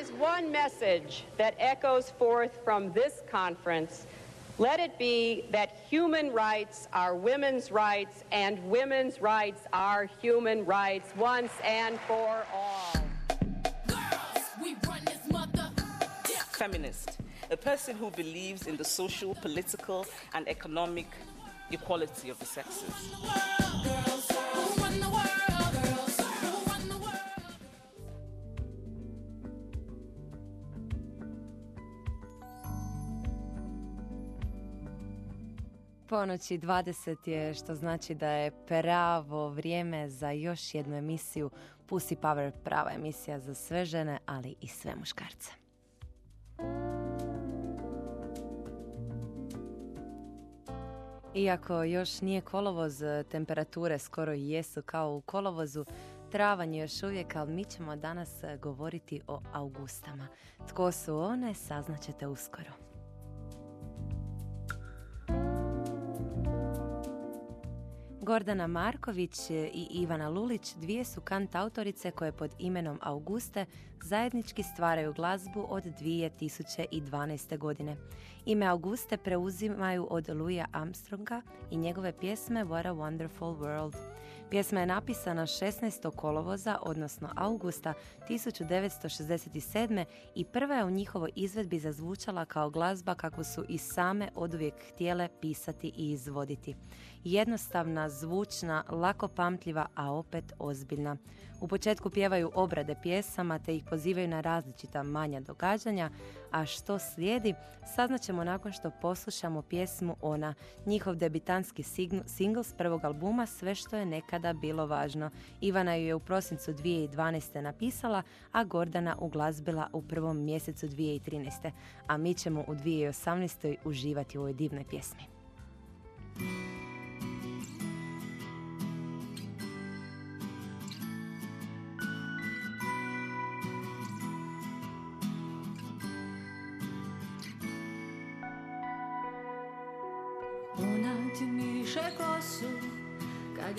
is one message that echoes forth from this conference, let it be that human rights are women's rights and women's rights are human rights once and for all. Girls, we run this mother. Yeah. feminist, a person who believes in the social, political, and economic equality of the sexes. Ponoći 20 je što znači da je pravo vrijeme za još jednu emisiju Pussy Power, prava emisija za sve žene, ali i sve muškarce. Iako još nije kolovoz, temperature skoro jesu kao u kolovozu, travanj je još uvijek, ali mi ćemo danas govoriti o augustama. Tko su one, saznaćete uskoro. Gordana Marković i Ivana Lulić dvije su kant autorice koje pod imenom Auguste zajednički stvaraju glazbu od 2012. godine. Ime Auguste preuzimaju od Louisa Armstronga i njegove pjesme What a Wonderful World. Pjesma je napisana 16. kolovoza, odnosno augusta 1967. i prva je u njihovoj izvedbi zazvučala kao glazba kako su i same oduvijek htjele pisati i izvoditi. Jednostavna, zvučna, lako pamtljiva, a opet ozbiljna. U početku pjevaju obrade pjesama te ih pozivaju na različita manja događanja, a što slijedi saznaćemo nakon što poslušamo pjesmu Ona, njihov debitanski singl s prvog albuma Sve što je nekada bilo važno. Ivana ju je u prosincu 2012. napisala, a Gordana uglazbila u prvom mjesecu 2013. A mi ćemo u 2018. uživati u ovoj divnoj pjesmi.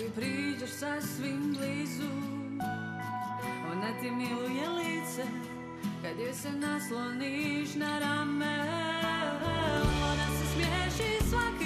Joj priđeš sasvim blizu. Ona ti miluje lice Kad joj se nasloniš na rame Ona se smiješi svaki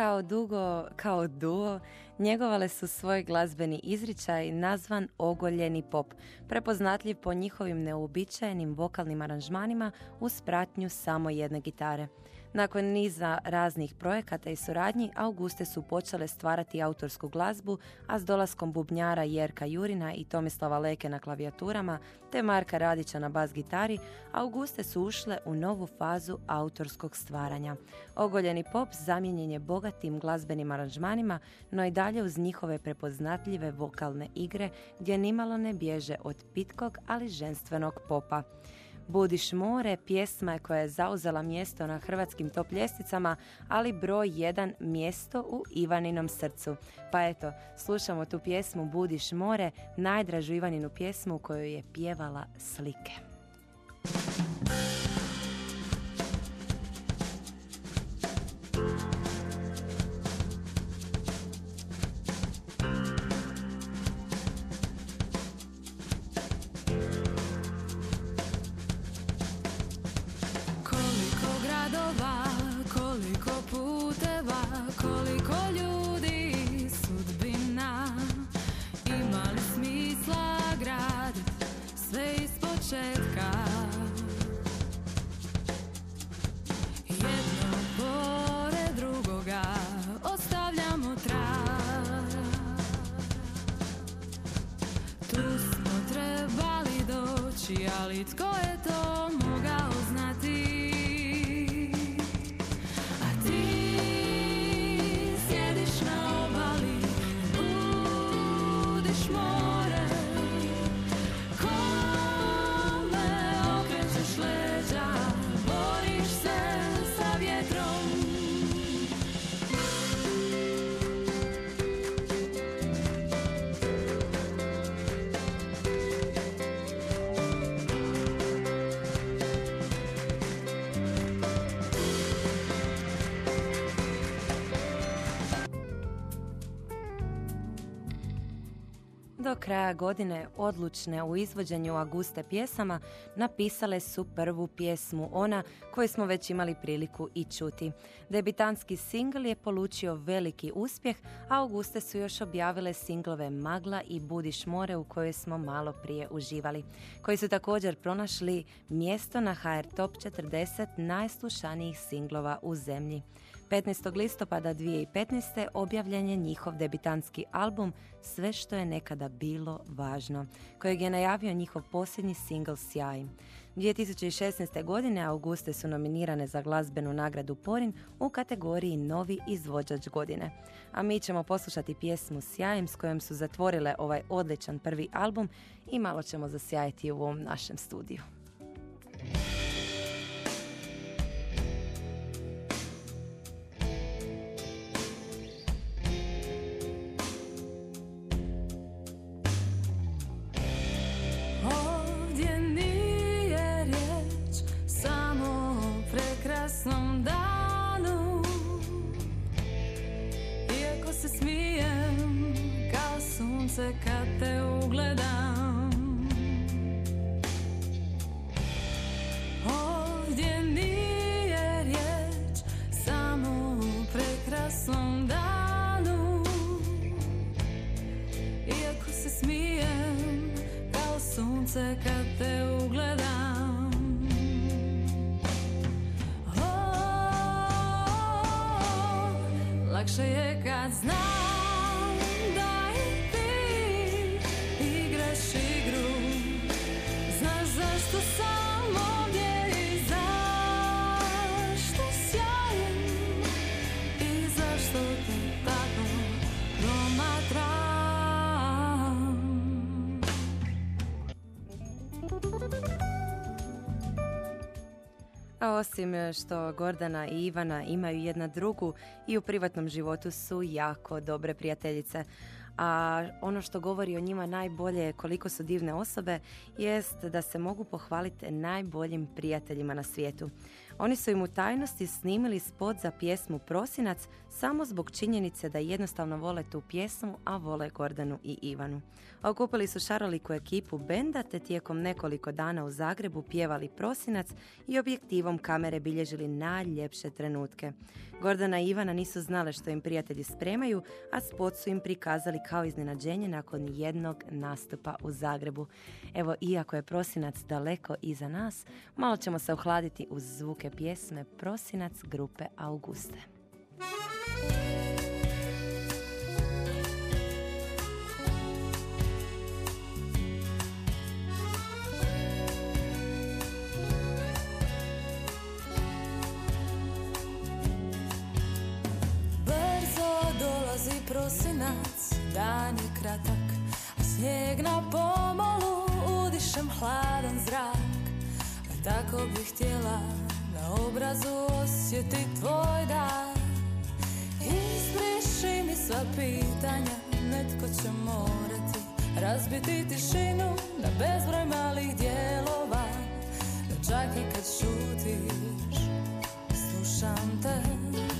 Kao dugo, kao duo, njegovale su svoj glazbeni izričaj nazvan ogoljeni pop, prepoznatljiv po njihovim neuobičajenim vokalnim aranžmanima uz pratnju samo jedne gitare. Nakon niza raznih projekata i suradnji, Auguste su počele stvarati autorsku glazbu, a s dolaskom bubnjara Jerka Jurina i Tomislava Leke na klavijaturama, te Marka Radića na bas gitari, Auguste su ušle u novu fazu autorskog stvaranja. Ogoljeni pop zamijenjen je bogatim glazbenim aranžmanima, no i dalje uz njihove prepoznatljive vokalne igre, gdje nimalo ne bježe od pitkog, ali ženstvenog popa. Budiš more, pjesma je koja je zauzela mjesto na hrvatskim top ljestvicama, ali broj jedan mjesto u Ivaninom srcu. Pa eto, slušamo tu pjesmu Budiš more, najdražu Ivaninu pjesmu koju je pjevala slike. Reći, ali Do kraja godine, odlučne u izvođenju Auguste pjesama, napisale su prvu pjesmu Ona, koju smo već imali priliku i čuti. Debitanski singl je polučio veliki uspjeh, a Auguste su još objavile singlove Magla i Budiš more u kojoj smo malo prije uživali, koji su također pronašli mjesto na HR Top 40 najslušanijih singlova u zemlji. 15. listopada 2015. objavljen je njihov debitanski album Sve što je nekada bilo važno, kojeg je najavio njihov posljednji singl Sjaj. 2016. godine Auguste su nominirane za glazbenu nagradu Porin u kategoriji Novi izvođač godine. A mi ćemo poslušati pjesmu Sjajem s kojom su zatvorile ovaj odličan prvi album i malo ćemo zasjajiti u ovom našem studiju. Kao sunce kad Osim e, što Gordana i Ivana imaju jedna drugu i u privatnom životu su jako dobre prijateljice. A ono što govori o njima najbolje koliko su divne osobe jest da se mogu pohvaliti najboljim prijateljima na svijetu. Oni su im u tajnosti snimili spot za pjesmu Prosinac samo zbog činjenice da jednostavno vole tu pjesmu, a vole Gordanu i Ivanu. Okupili su šaroliku ekipu benda te tijekom nekoliko dana u Zagrebu pjevali Prosinac i objektivom kamere bilježili najljepše trenutke. Gordana i Ivana nisu znale što im prijatelji spremaju, a spot su im prikazali kao iznenađenje nakon jednog nastupa u Zagrebu. Evo, iako je Prosinac daleko iza nas, malo ćemo se ohladiti uz zvuke pjesme Prosinac grupe Auguste. Brzo dolazi prosinac, dan je kratak, a snijeg na pomolu udišem hladan zrak. A tako bih htjela obrazu osjeti tvoj dar. Izbriši mi sva pitanja, netko će morati razbiti tišinu na bezbroj malih dijelova. Čak i kad šutiš, slušam te.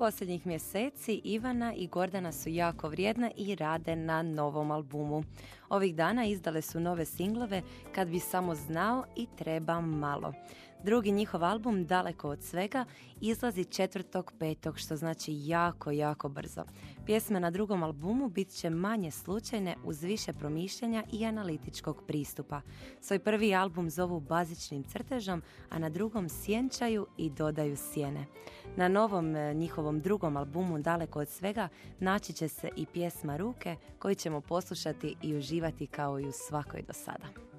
Posljednjih mjeseci Ivana i Gordana su jako vrijedna i rade na novom albumu. Ovih dana izdale su nove singlove Kad bi samo znao i Treba malo. Drugi njihov album, Daleko od svega, izlazi 4.5. što znači jako, jako brzo. Pjesme na drugom albumu bit će manje slučajne uz više promišljanja i analitičkog pristupa. Svoj prvi album zovu bazičnim crtežom, a na drugom sjenčaju i dodaju sjene. Na novom e, njihovom drugom albumu Daleko od svega naći će se i pjesma Ruke koju ćemo poslušati i uživati kao i u svakoj do sada.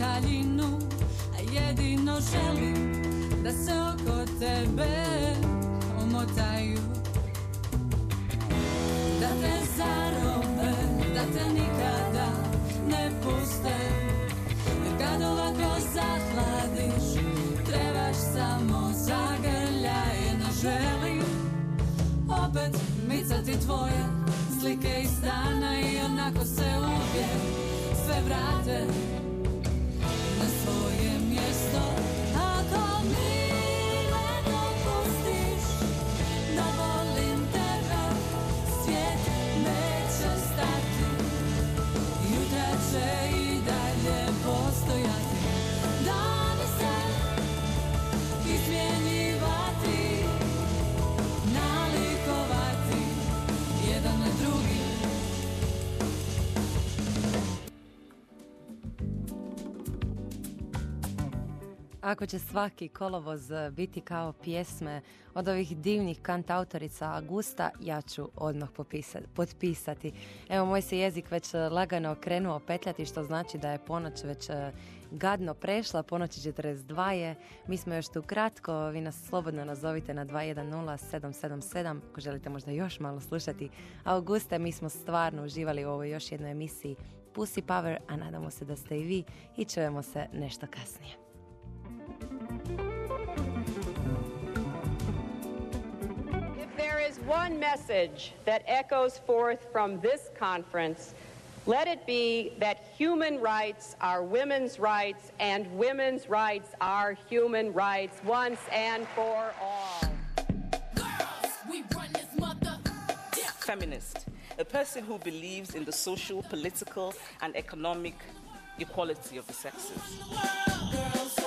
Haljinu A jedino želim Da se oko tebe Omotaju. Da te zarobe, da te nikada ne puste Jer kad ovako zahladiš, trebaš samo zagrljaj Ne želim opet micati tvoje Ako će svaki kolovoz biti kao pjesme od ovih divnih kantautorica Augusta, ja ću odmah potpisati. Evo, moj se jezik već lagano krenuo petljati, što znači da je ponoć već e, gadno prešla, ponoć je 42 je. Mi smo još tu kratko, vi nas slobodno nazovite na 210-777, ako želite možda još malo slušati. Auguste, mi smo stvarno uživali u ovoj još jednoj emisiji Pussy Power, a nadamo se da ste i vi i čujemo se nešto kasnije. One message that echoes forth from this conference, let it be that human rights are women's rights and women's rights are human rights once and for all. Girls, we run this mother. Yeah. Feminist, a person who believes in the social, political, and economic equality of the sexes. Girls,